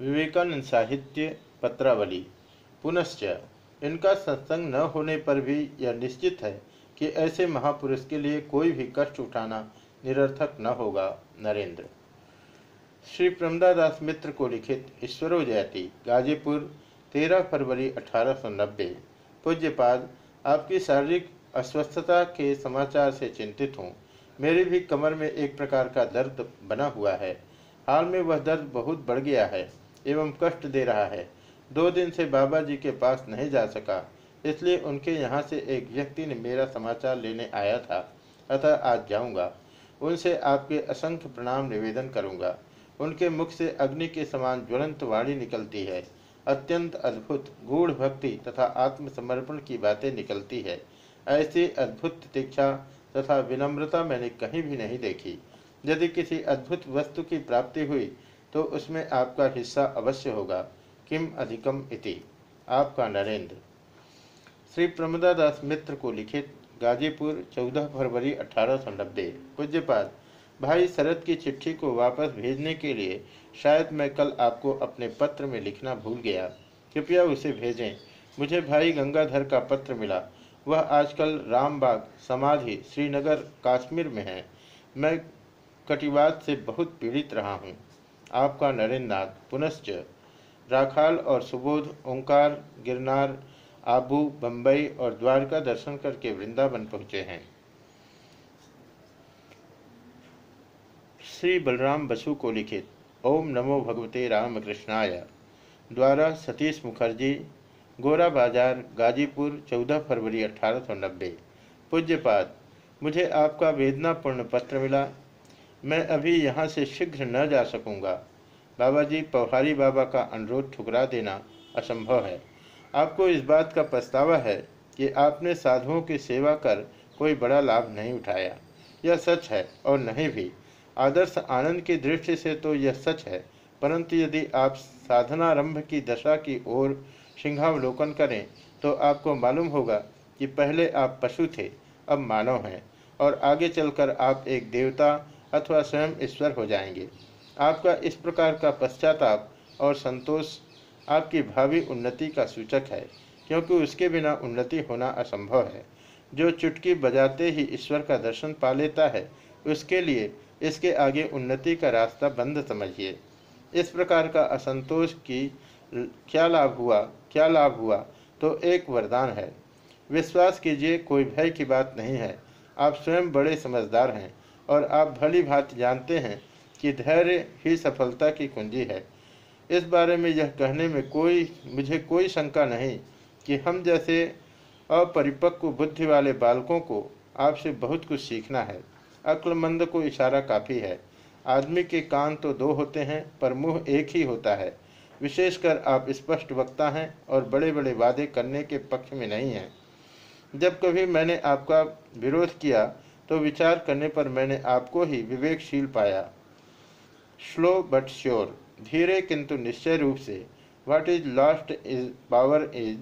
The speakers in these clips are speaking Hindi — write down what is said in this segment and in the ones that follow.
विवेकानंद साहित्य पत्रावली। पुनश्च, इनका सत्संग न होने पर भी यह निश्चित है कि ऐसे महापुरुष के लिए कोई भी कष्ट उठाना निरर्थक न होगा, नरेंद्र। श्री प्रमदादास मित्र को लिखित ईश्वरो जयती, गाजीपुर 13 फरवरी 1890 पूज्यपाद, आपकी शारीरिक अस्वस्थता के समाचार से चिंतित हूँ। मेरी भी कमर में एक प्रकार का दर्द बना हुआ है। हाल में वह दर्द बहुत बढ़ गया है। एवं कष्ट दे रहा है। दो दिन से बाबा जी के पास नहीं जा सका, इसलिए उनके यहाँ से एक व्यक्ति ने मेरा समाचार लेने आया था। अतः आज जाऊँगा। उनसे आपके असंख्य प्रणाम निवेदन करूँगा। उनके मुख से अग्नि के समान ज्वलंत वाणी निकलती है। अत्यंत अद्भुत गूढ़ भक्ति तथा आत्मसमर्पण की बातें निकलती है। ऐसी अद्भुत प्रतीक्षा तथा विनम्रता मैंने कहीं भी नहीं देखी। यदि किसी अद्भुत वस्तु की प्राप्ति हुई तो उसमें आपका हिस्सा अवश्य होगा। किम अधिकम इति? आपका नरेंद्र। श्री प्रमदादास मित्र को लिखित गाजीपुर 14 फरवरी 1890 पूज्यपाद, भाई शरद की चिट्ठी को वापस भेजने के लिए शायद मैं कल आपको अपने पत्र में लिखना भूल गया। कृपया उसे भेजें। मुझे भाई गंगाधर का पत्र मिला। वह आजकल रामबाग समाधि श्रीनगर, काश्मीर में है। मैं कटिवाद से बहुत पीड़ित रहा हूँ। आपका नरेंद्र नाथ पुनश्च, राखाल और सुबोध, ओंकार, गिरनार, आबू बम्बई और द्वारका दर्शन करके वृंदावन पहुँचे हैं। श्री बलराम बसु को लिखित, ओम नमो भगवते रामकृष्णाय। द्वारा सतीश मुखर्जी, गोरा बाज़ार, गाजीपुर 14 फरवरी 1890 पूज्यपाद, मुझे आपका वेदनापूर्ण पत्र मिला। मैं अभी यहाँ से शीघ्र न जा सकूँगा। बाबा जी पौहारी बाबा का अनुरोध ठुकरा देना असंभव है। आपको इस बात का पछतावा है कि आपने साधुओं की सेवा कर कोई बड़ा लाभ नहीं उठाया। यह सच है और नहीं भी। आदर्श आनंद की दृष्टि से तो यह सच है, परंतु यदि आप साधनारंभ की दशा की ओर सिंहावलोकन करें तो आपको मालूम होगा कि पहले आप पशु थे, अब मानव हैं, और आगे चलकर आप एक देवता अथवा स्वयं ईश्वर हो जाएँगे। आपका इस प्रकार का पश्चाताप और संतोष आपकी भावी उन्नति का सूचक है, क्योंकि उसके बिना उन्नति होना असंभव है। जो चुटकी बजाते ही ईश्वर का दर्शन पा लेता है, उसके लिए इसके आगे उन्नति का रास्ता बंद समझिए। इस प्रकार का असंतोष की क्या लाभ हुआ, क्या लाभ हुआ तो एक वरदान है। विश्वास कीजिए, कोई भय की बात नहीं है। आप स्वयं बड़े समझदार हैं। और आप भली भांति जानते हैं कि धैर्य ही सफलता की कुंजी है। इस बारे में यह कहने में कोई, मुझे कोई शंका नहीं कि हम जैसे अपरिपक्व बुद्धि वाले बालकों को आपसे बहुत कुछ सीखना है। अक्लमंद को इशारा काफ़ी है। आदमी के कान तो दो होते हैं, पर मुँह एक ही होता है। विशेषकर आप स्पष्ट वक्ता हैं और बड़े बड़े वादे करने के पक्ष में नहीं हैं। जब कभी मैंने आपका विरोध किया तो विचार करने पर मैंने आपको ही विवेकशील पाया। स्लो बट श्योर, धीरे किंतु निश्चय रूप से। What is lost is power is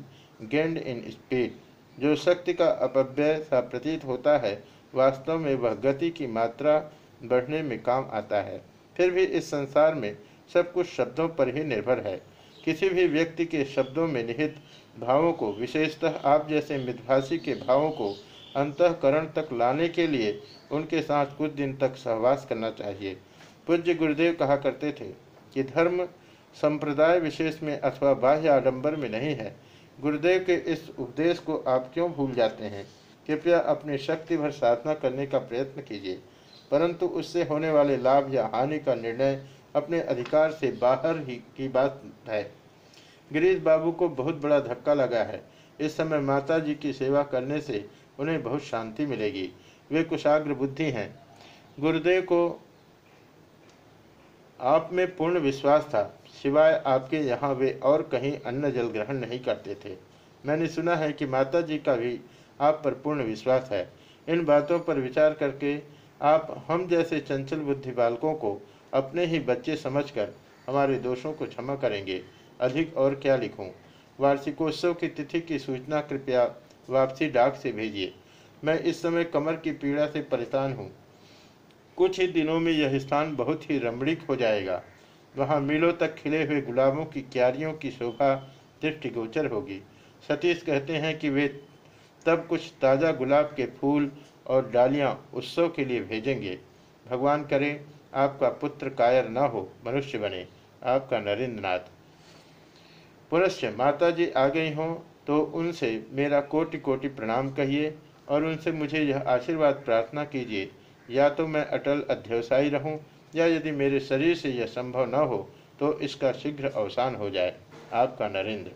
gained in speed जो शक्ति का अपव्यय सा प्रतीत होता है, वास्तव में वह गति की मात्रा बढ़ने में काम आता है। फिर भी इस संसार में सब कुछ शब्दों पर ही निर्भर है। किसी भी व्यक्ति के शब्दों में निहित भावों को, विशेषतः आप जैसे मितभाषी के भावों को अंतकरण तक लाने के लिए उनके साथ कुछ दिन तक सहवास करना चाहिए। पूज्य गुरुदेव कहा करते थे कि धर्म संप्रदाय विशेष में अथवा बाह्य आडंबर में नहीं है। गुरुदेव के इस उपदेश को आप क्यों भूल जाते हैं? कृपया अपनी शक्ति भर साधना करने का प्रयत्न कीजिए। परंतु उससे होने वाले लाभ या हानि का निर्णय अपने अधिकार से बाहर ही की बात है। गिरीश बाबू को बहुत बड़ा धक्का लगा है। इस समय माता जी की सेवा करने से उन्हें बहुत शांति मिलेगी। वे कुशाग्र बुद्धि हैं। गुरुदेव को आप में पूर्ण विश्वास था। सिवाय आपके यहाँ वे और कहीं अन्न जल ग्रहण नहीं करते थे। मैंने सुना है कि माता जी का भी आप पर पूर्ण विश्वास है। इन बातों पर विचार करके आप हम जैसे चंचल बुद्धि बालकों को अपने ही बच्चे समझकर हमारे दोषों को क्षमा करेंगे। अधिक और क्या लिखूं? वार्षिकोत्सव की तिथि की सूचना कृपया वापसी डाक से भेजिए। मैं इस समय कमर की पीड़ा से परेशान हूँ। कुछ ही दिनों में यह स्थान बहुत ही रमणीक हो जाएगा। वहाँ मीलों तक खिले हुए गुलाबों की क्यारियों की शोभा दृष्टिगोचर होगी। सतीश कहते हैं कि वे तब कुछ ताज़ा गुलाब के फूल और डालियाँ उत्सव के लिए भेजेंगे। भगवान करे, आपका पुत्र कायर न हो, मनुष्य बने। आपका नरेंद्र नाथ पुनश्च माता जी आ गई हों। तो उनसे मेरा कोटि कोटि प्रणाम कहिए और उनसे मुझे यह आशीर्वाद प्रार्थना कीजिए। या तो मैं अटल अध्यवसायी रहूँ, या यदि मेरे शरीर से यह संभव न हो तो इसका शीघ्र अवसान हो जाए। आपका नरेंद्र।